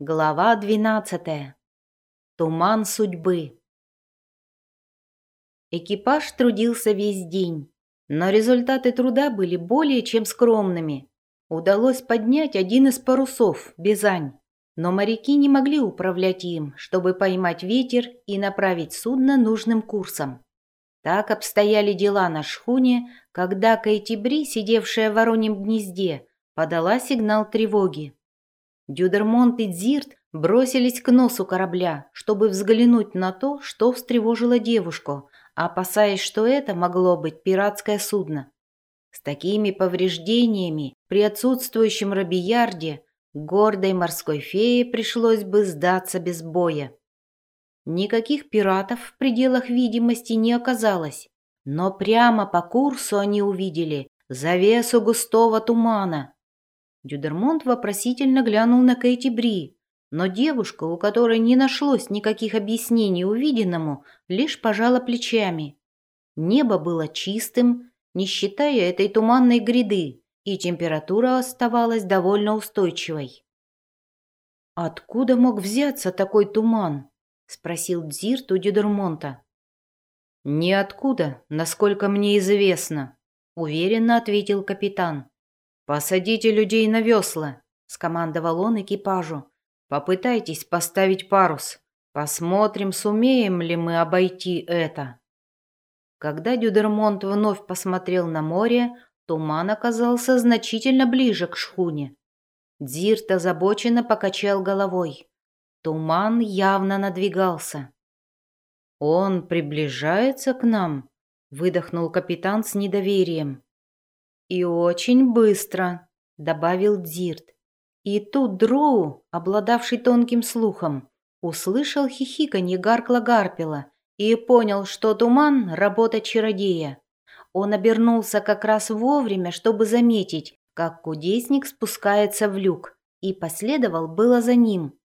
Глава двенадцатая. Туман судьбы. Экипаж трудился весь день, но результаты труда были более чем скромными. Удалось поднять один из парусов, Бизань, но моряки не могли управлять им, чтобы поймать ветер и направить судно нужным курсом. Так обстояли дела на шхуне, когда Кайтибри, сидевшая в вороньем гнезде, подала сигнал тревоги. Дюдермонт и Дзирт бросились к носу корабля, чтобы взглянуть на то, что встревожило девушку, опасаясь, что это могло быть пиратское судно. С такими повреждениями при отсутствующем Робиярде гордой морской фее пришлось бы сдаться без боя. Никаких пиратов в пределах видимости не оказалось, но прямо по курсу они увидели завесу густого тумана, Дюдермонт вопросительно глянул на Кэти Бри, но девушка, у которой не нашлось никаких объяснений увиденному, лишь пожала плечами. Небо было чистым, не считая этой туманной гряды, и температура оставалась довольно устойчивой. «Откуда мог взяться такой туман?» — спросил Дзирт у Дюдермонта. «Ниоткуда, насколько мне известно», — уверенно ответил капитан. «Посадите людей на весла», — скомандовал он экипажу. «Попытайтесь поставить парус. Посмотрим, сумеем ли мы обойти это». Когда Дюдермонт вновь посмотрел на море, туман оказался значительно ближе к шхуне. Дзирт озабоченно покачал головой. Туман явно надвигался. «Он приближается к нам?» — выдохнул капитан с недоверием. «И очень быстро», — добавил Дзирт. И тут Дроу, обладавший тонким слухом, услышал хихиканье Гаркла Гарпела и понял, что туман — работа чародея. Он обернулся как раз вовремя, чтобы заметить, как кудесник спускается в люк, и последовал было за ним.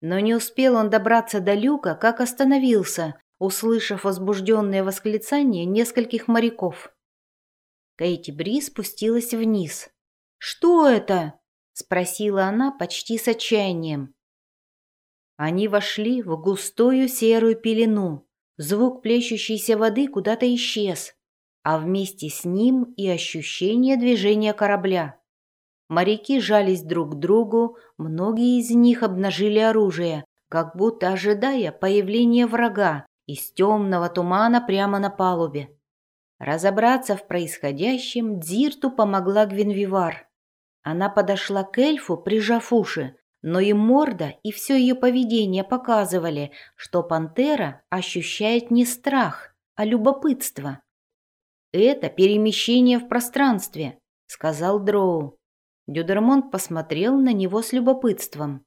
Но не успел он добраться до люка, как остановился, услышав возбужденное восклицание нескольких моряков. Кейти Бри спустилась вниз. «Что это?» — спросила она почти с отчаянием. Они вошли в густую серую пелену. Звук плещущейся воды куда-то исчез, а вместе с ним и ощущение движения корабля. Моряки жались друг к другу, многие из них обнажили оружие, как будто ожидая появления врага из темного тумана прямо на палубе. Разобраться в происходящем Дзирту помогла Гвинвивар. Она подошла к эльфу, прижав уши, но и морда, и все ее поведение показывали, что пантера ощущает не страх, а любопытство. «Это перемещение в пространстве», — сказал Дроу. Дюдермонт посмотрел на него с любопытством.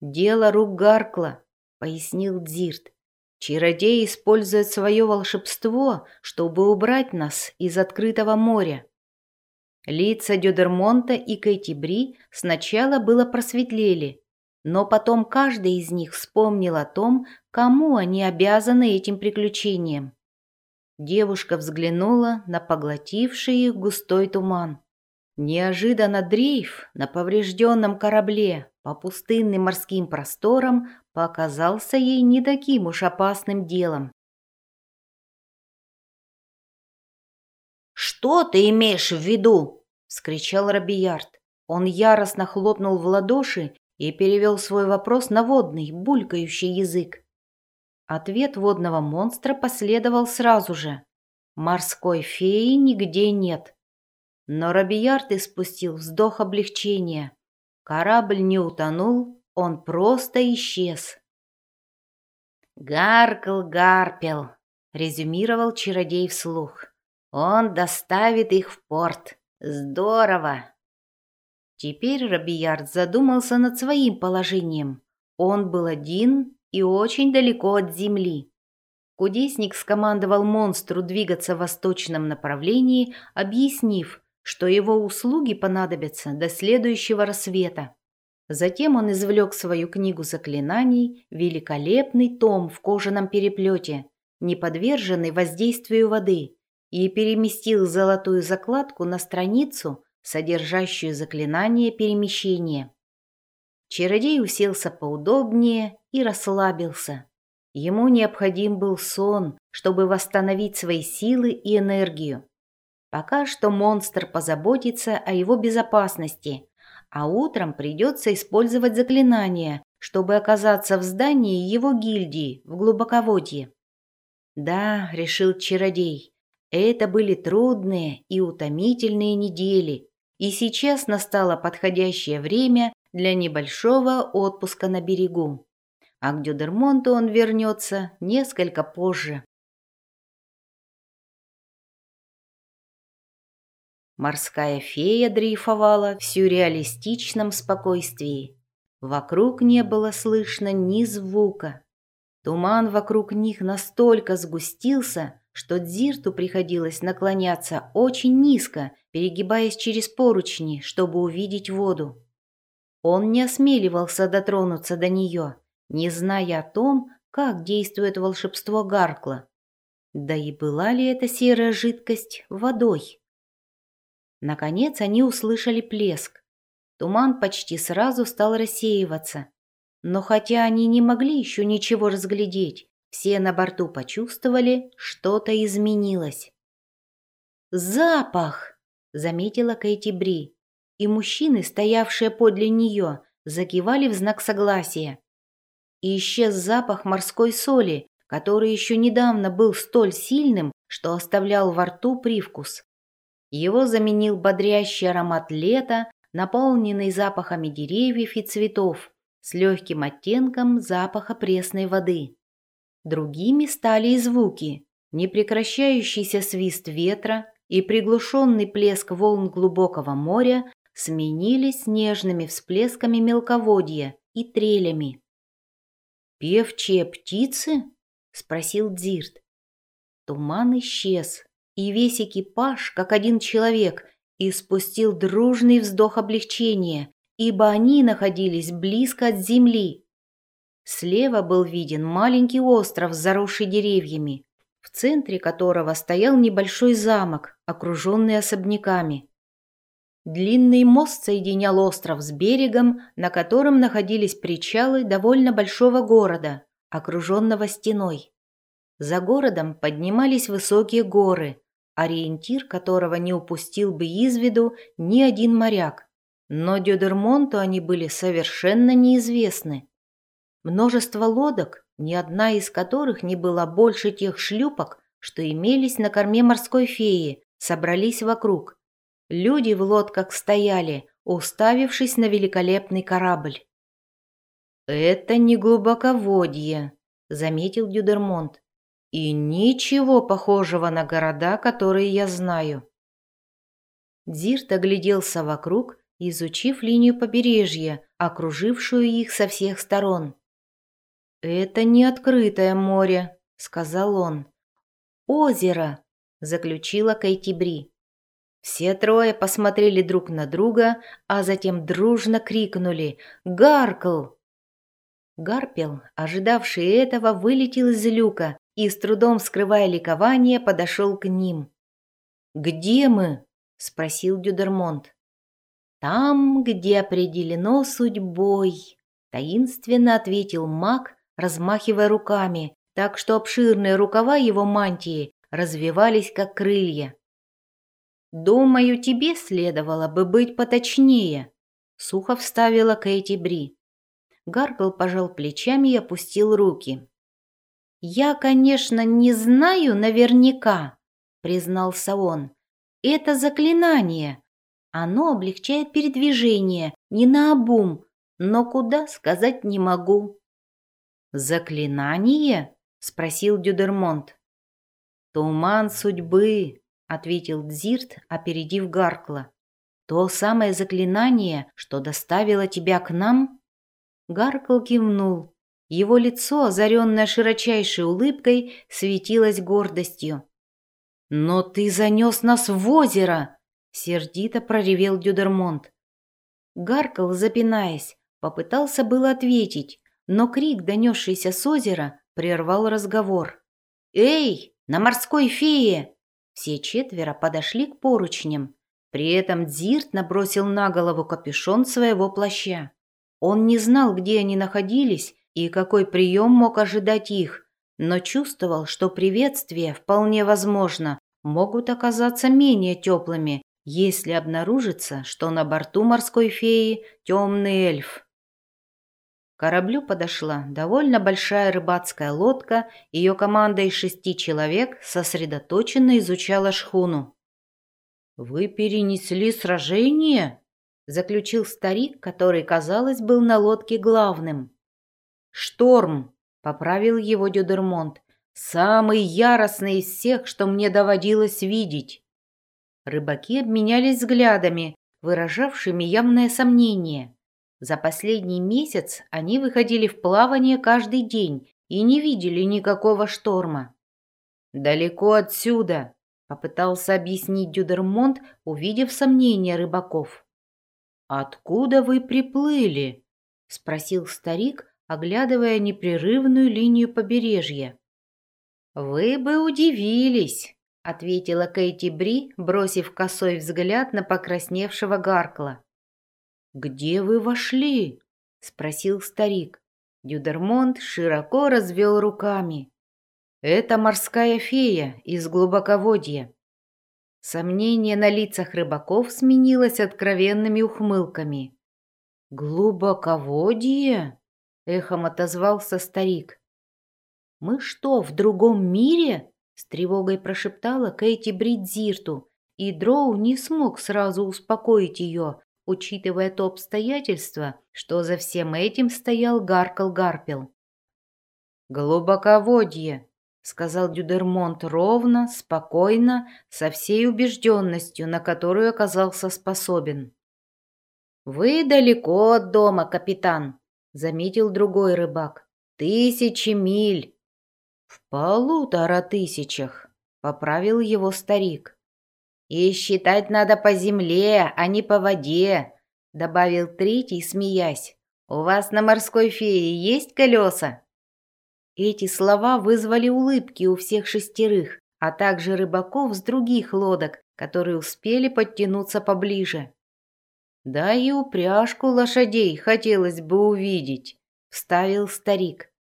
«Дело рук Гаркла», — пояснил Дзирт. Чародей использует свое волшебство, чтобы убрать нас из открытого моря. Лица Дюдермонта и Кэти сначала было просветлели, но потом каждый из них вспомнил о том, кому они обязаны этим приключением. Девушка взглянула на поглотивший их густой туман. Неожиданно дрейф на поврежденном корабле по пустынным морским просторам показался ей не таким уж опасным делом. «Что ты имеешь в виду?» — вскричал Робиярд. Он яростно хлопнул в ладоши и перевел свой вопрос на водный, булькающий язык. Ответ водного монстра последовал сразу же. Морской феи нигде нет. Но Робиярд испустил вздох облегчения. Корабль не утонул, он просто исчез. «Гаркл Гарпел», — резюмировал чародей вслух. «Он доставит их в порт. Здорово!» Теперь Робиярд задумался над своим положением. Он был один и очень далеко от земли. Кудесник скомандовал монстру двигаться в восточном направлении, объяснив, что его услуги понадобятся до следующего рассвета. Затем он извлек свою книгу заклинаний, великолепный том в кожаном переплете, не подверженный воздействию воды, и переместил золотую закладку на страницу, содержащую заклинание перемещения. Чародей уселся поудобнее и расслабился. Ему необходим был сон, чтобы восстановить свои силы и энергию. Пока что монстр позаботится о его безопасности, а утром придется использовать заклинания, чтобы оказаться в здании его гильдии в глубоководье. Да, решил чародей, это были трудные и утомительные недели, и сейчас настало подходящее время для небольшого отпуска на берегу. А к Дюдермонту он вернется несколько позже. Морская фея дрейфовала в сюрреалистичном спокойствии. Вокруг не было слышно ни звука. Туман вокруг них настолько сгустился, что Дзирту приходилось наклоняться очень низко, перегибаясь через поручни, чтобы увидеть воду. Он не осмеливался дотронуться до нее, не зная о том, как действует волшебство Гаркла. Да и была ли эта серая жидкость водой? Наконец они услышали плеск. Туман почти сразу стал рассеиваться. Но хотя они не могли еще ничего разглядеть, все на борту почувствовали, что-то изменилось. «Запах!» — заметила Кэти Бри, и мужчины, стоявшие подле нее, закивали в знак согласия. И исчез запах морской соли, который еще недавно был столь сильным, что оставлял во рту привкус. Его заменил бодрящий аромат лета, наполненный запахами деревьев и цветов, с легким оттенком запаха пресной воды. Другими стали и звуки, непрекращающийся свист ветра и приглушенный плеск волн глубокого моря сменились нежными всплесками мелководья и трелями. «Певчие птицы?» — спросил Дзирт. Туман исчез, и весь экипаж, как один человек, испустил дружный вздох облегчения, ибо они находились близко от земли. Слева был виден маленький остров, заросший деревьями, в центре которого стоял небольшой замок, окруженный особняками. Длинный мост соединял остров с берегом, на котором находились причалы довольно большого города, окруженного стеной. За городом поднимались высокие горы, ориентир которого не упустил бы из виду ни один моряк. Но Дюдермонту они были совершенно неизвестны. Множество лодок, ни одна из которых не была больше тех шлюпок, что имелись на корме морской феи, собрались вокруг. Люди в лодках стояли, уставившись на великолепный корабль. «Это не глубоководье», — заметил Дюдермонт. «И ничего похожего на города, которые я знаю». Дзирт огляделся вокруг, изучив линию побережья, окружившую их со всех сторон. «Это не открытое море», — сказал он. «Озеро», — заключила Кайтибри. Все трое посмотрели друг на друга, а затем дружно крикнули «Гаркл!». Гарпел, ожидавший этого, вылетел из люка и, с трудом скрывая ликование, подошел к ним. «Где мы?» — спросил Дюдермонт. «Там, где определено судьбой», — таинственно ответил маг, размахивая руками, так что обширные рукава его мантии развивались, как крылья. «Думаю, тебе следовало бы быть поточнее», — сухо вставила Кэти Бри. Гаргл пожал плечами и опустил руки. «Я, конечно, не знаю наверняка», — признался он. «Это заклинание. Оно облегчает передвижение, не наобум, но куда сказать не могу». «Заклинание?» — спросил Дюдермонт. «Туман судьбы», — ответил Дзирт, опередив Гаркла. «То самое заклинание, что доставило тебя к нам?» Гаркл кивнул. Его лицо, озаренное широчайшей улыбкой, светилось гордостью. «Но ты занес нас в озеро!» — сердито проревел Дюдермонт. Гаркл, запинаясь, попытался было ответить, но крик, донесшийся с озера, прервал разговор. «Эй, на морской фее!» Все четверо подошли к поручням. При этом Дзирт набросил на голову капюшон своего плаща. Он не знал, где они находились и какой прием мог ожидать их, но чувствовал, что приветствия, вполне возможно, могут оказаться менее теплыми, если обнаружится, что на борту морской феи темный эльф. К кораблю подошла довольно большая рыбацкая лодка, ее команда из шести человек сосредоточенно изучала шхуну. «Вы перенесли сражение?» – заключил старик, который, казалось, был на лодке главным. «Шторм!» – поправил его Дюдермонт. «Самый яростный из всех, что мне доводилось видеть». Рыбаки обменялись взглядами, выражавшими явное сомнение. За последний месяц они выходили в плавание каждый день и не видели никакого шторма. «Далеко отсюда», Попытался объяснить Дюдермонт, увидев сомнения рыбаков. «Откуда вы приплыли?» — спросил старик, оглядывая непрерывную линию побережья. «Вы бы удивились», — ответила Кейти Бри, бросив косой взгляд на покрасневшего Гаркла. «Где вы вошли?» — спросил старик. Дюдермонт широко развел руками. Это морская фея из глубоководья. Сомнение на лицах рыбаков сменилось откровенными ухмылками. «Глубоководье?» — эхом отозвался старик. «Мы что, в другом мире?» — с тревогой прошептала Кэти Бридзирту, и Дроу не смог сразу успокоить ее, учитывая то обстоятельство, что за всем этим стоял Гаркл Гарпел. «Глубоководье», сказал Дюдермонт ровно, спокойно, со всей убежденностью, на которую оказался способен. «Вы далеко от дома, капитан», — заметил другой рыбак. «Тысячи миль». «В полутора тысячах», — поправил его старик. «И считать надо по земле, а не по воде», — добавил третий, смеясь. «У вас на морской фее есть колеса?» Эти слова вызвали улыбки у всех шестерых, а также рыбаков с других лодок, которые успели подтянуться поближе. «Да и упряжку лошадей хотелось бы увидеть», — вставил старик.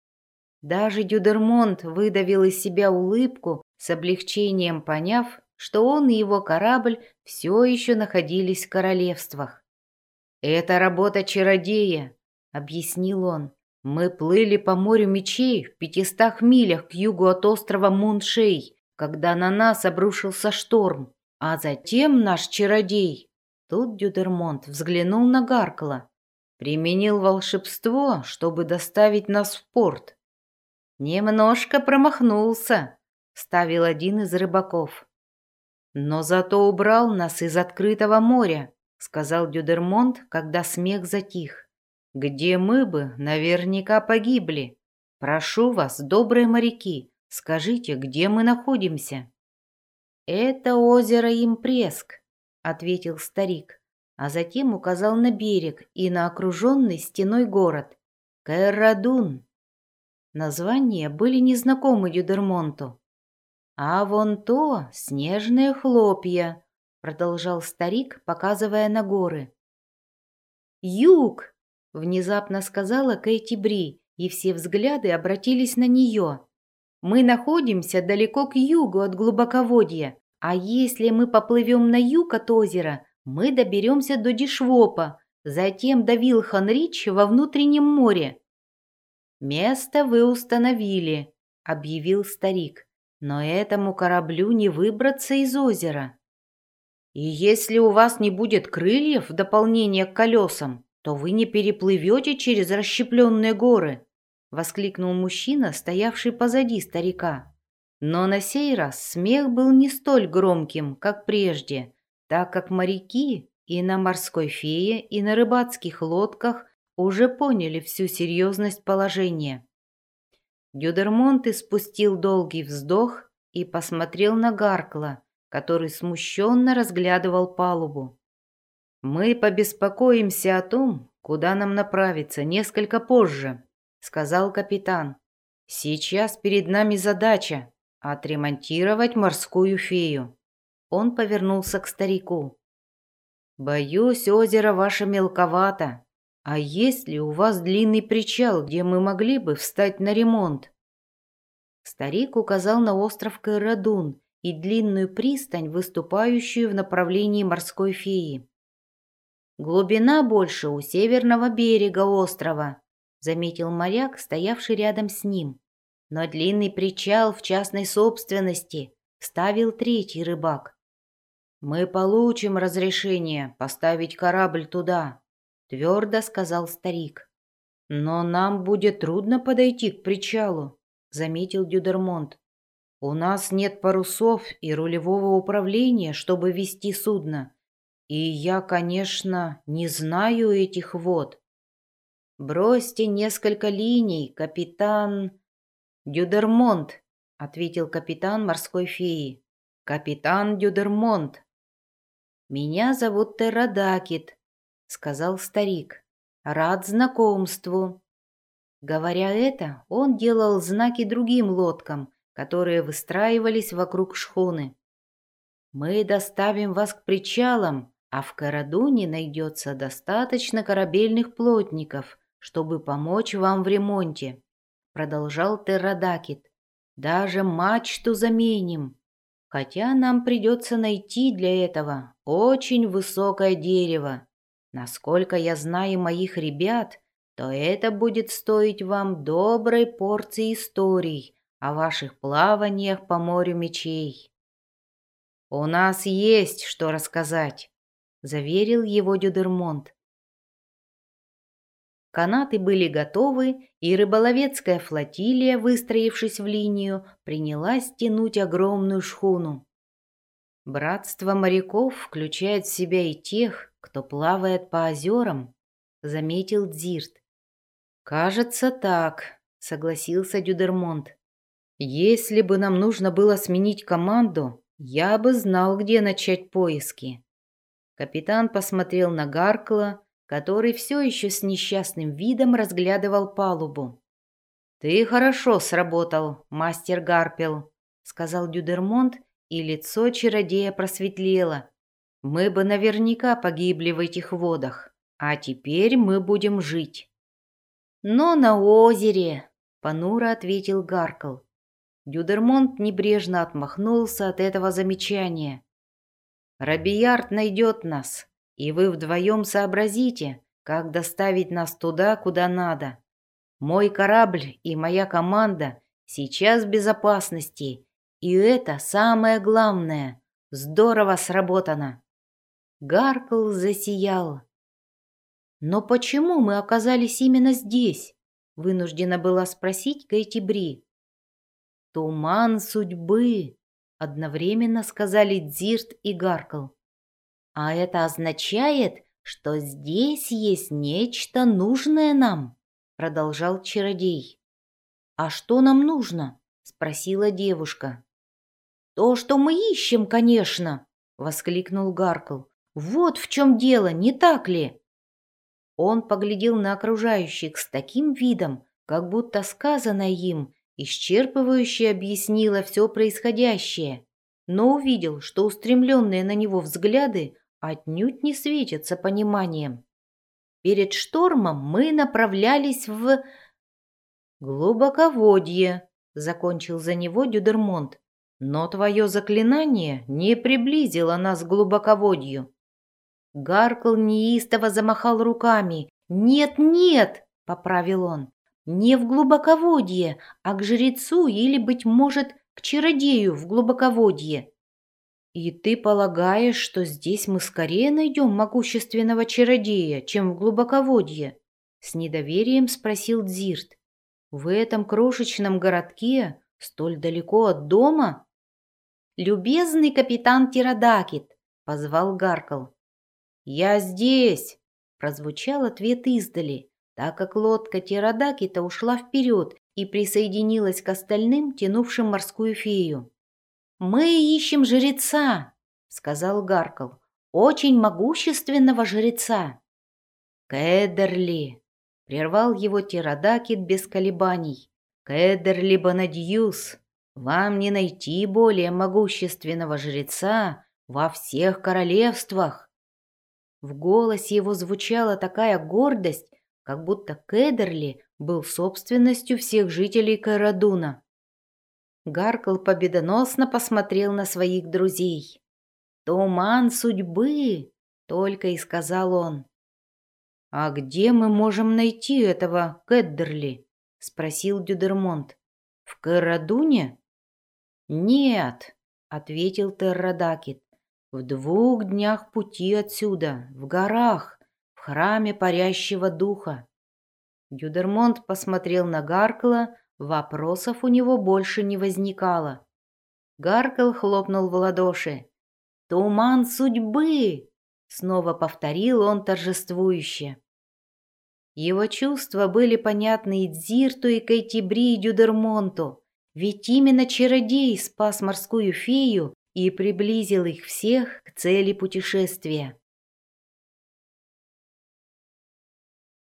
Даже Дюдермонт выдавил из себя улыбку, с облегчением поняв, что он и его корабль все еще находились в королевствах. «Это работа чародея», — объяснил он. Мы плыли по морю мечей в пятистах милях к югу от острова Муншей, когда на нас обрушился шторм. А затем наш чародей, тут Дюдермонт взглянул на Гаркла, применил волшебство, чтобы доставить нас в порт. Немножко промахнулся, ставил один из рыбаков. Но зато убрал нас из открытого моря, сказал Дюдермонт, когда смех затих где мы бы наверняка погибли. Прошу вас, добрые моряки, скажите, где мы находимся?» «Это озеро Импреск», — ответил старик, а затем указал на берег и на окруженный стеной город. Кэррадун. Названия были незнакомы Дюдермонту. «А вон то снежные хлопья», — продолжал старик, показывая на горы. «Юг!» Внезапно сказала Кэти Бри, и все взгляды обратились на нее. «Мы находимся далеко к югу от глубоководья, а если мы поплывем на юг от озера, мы доберемся до Дишвопа, затем до Вилханрич во внутреннем море». «Место вы установили», — объявил старик, «но этому кораблю не выбраться из озера». «И если у вас не будет крыльев в дополнение к колесам, то вы не переплывете через расщепленные горы», — воскликнул мужчина, стоявший позади старика. Но на сей раз смех был не столь громким, как прежде, так как моряки и на морской фее, и на рыбацких лодках уже поняли всю серьезность положения. Дюдермонт испустил долгий вздох и посмотрел на Гаркла, который смущенно разглядывал палубу. «Мы побеспокоимся о том, куда нам направиться несколько позже», — сказал капитан. «Сейчас перед нами задача — отремонтировать морскую фею». Он повернулся к старику. «Боюсь, озеро ваше мелковато, «А есть ли у вас длинный причал, где мы могли бы встать на ремонт?» Старик указал на остров Кайрадун и длинную пристань, выступающую в направлении морской феи. «Глубина больше у северного берега острова», — заметил моряк, стоявший рядом с ним. «Но длинный причал в частной собственности», — ставил третий рыбак. «Мы получим разрешение поставить корабль туда», — твердо сказал старик. «Но нам будет трудно подойти к причалу», — заметил Дюдермонт. «У нас нет парусов и рулевого управления, чтобы вести судно, и я, конечно, не знаю этих вод». «Бросьте несколько линий, капитан...» «Дюдермонт», — ответил капитан морской феи. «Капитан Дюдермонт». «Меня зовут Террадакит», — сказал старик. «Рад знакомству». Говоря это, он делал знаки другим лодкам, которые выстраивались вокруг шхуны. «Мы доставим вас к причалам, а в Карадуне найдется достаточно корабельных плотников, чтобы помочь вам в ремонте», — продолжал Террадакит. «Даже мачту заменим, хотя нам придется найти для этого очень высокое дерево. Насколько я знаю моих ребят, то это будет стоить вам доброй порции историй о ваших плаваниях по морю мечей. «У нас есть что рассказать», — заверил его Дюдермонт. Канаты были готовы, и рыболовецкая флотилия, выстроившись в линию, принялась тянуть огромную шхуну. Братство моряков включает в себя и тех, кто плавает по озерам, заметил Дзирт. Кажется так, согласился Дюдермонт. Если бы нам нужно было сменить команду, я бы знал, где начать поиски. Капитан посмотрел на Гаркла, который все еще с несчастным видом разглядывал палубу. «Ты хорошо сработал, мастер Гарпел», — сказал Дюдермонт, и лицо чародея просветлело. «Мы бы наверняка погибли в этих водах, а теперь мы будем жить». «Но на озере», — понуро ответил Гаркл. Дюдермонт небрежно отмахнулся от этого замечания. «Робиярд найдет нас, и вы вдвоем сообразите, как доставить нас туда, куда надо. Мой корабль и моя команда сейчас в безопасности, и это самое главное. Здорово сработано. Гаркл засиял. Но почему мы оказались именно здесь? Вынуждена была спросить Кэти Бри. Туман судьбы, одновременно сказали Дзирт и Гаркл. А это означает, что здесь есть нечто нужное нам, продолжал чародей. А что нам нужно? спросила девушка. То, что мы ищем, конечно, воскликнул Гаркл. Вот в чем дело, не так ли? Он поглядел на окружающих с таким видом, как будто сказанное им исчерпывающе объяснило все происходящее, но увидел, что устремленные на него взгляды отнюдь не светятся пониманием. Перед штормом мы направлялись в... «Глубоководье», — закончил за него Дюдермонт. «Но твое заклинание не приблизило нас к глубоководью». Гаркл неистово замахал руками. «Нет, нет!» — поправил он. «Не в глубоководье, а к жрецу или, быть может, к чародею в глубоководье. «И ты полагаешь, что здесь мы скорее найдем могущественного чародея, чем в глубоководье?» С недоверием спросил Дзирт. «В этом крошечном городке, столь далеко от дома?» «Любезный капитан Тирадакит!» — позвал Гаркл. «Я здесь!» — прозвучал ответ издали, так как лодка Тирадакита ушла вперед и присоединилась к остальным, тянувшим морскую фею. «Мы ищем жреца», — сказал Гаркл, — «очень могущественного жреца». «Кэдерли», — прервал его Тирадакит без колебаний, — «Кэдерли Банадьюс, вам не найти более могущественного жреца во всех королевствах». В голосе его звучала такая гордость, как будто Кедерли был собственностью всех жителей Карадуна. Гаркл победоносно посмотрел на своих друзей. «Туман судьбы!» — только и сказал он. «А где мы можем найти этого Кеддерли?» — спросил Дюдермонт. «В Карадуне?» «Нет», — ответил Террадакит. «В двух днях пути отсюда, в горах, в храме парящего духа». Дюдермонт посмотрел на Гаркла, вопросов у него больше не возникало. Гаркл хлопнул в ладоши. «Туман судьбы!» — снова повторил он торжествующе. Его чувства были понятны и Дзирту, и Кайтибри, и Дюдермонту. Ведь именно чародей спас морскую фею и приблизил их всех к цели путешествия.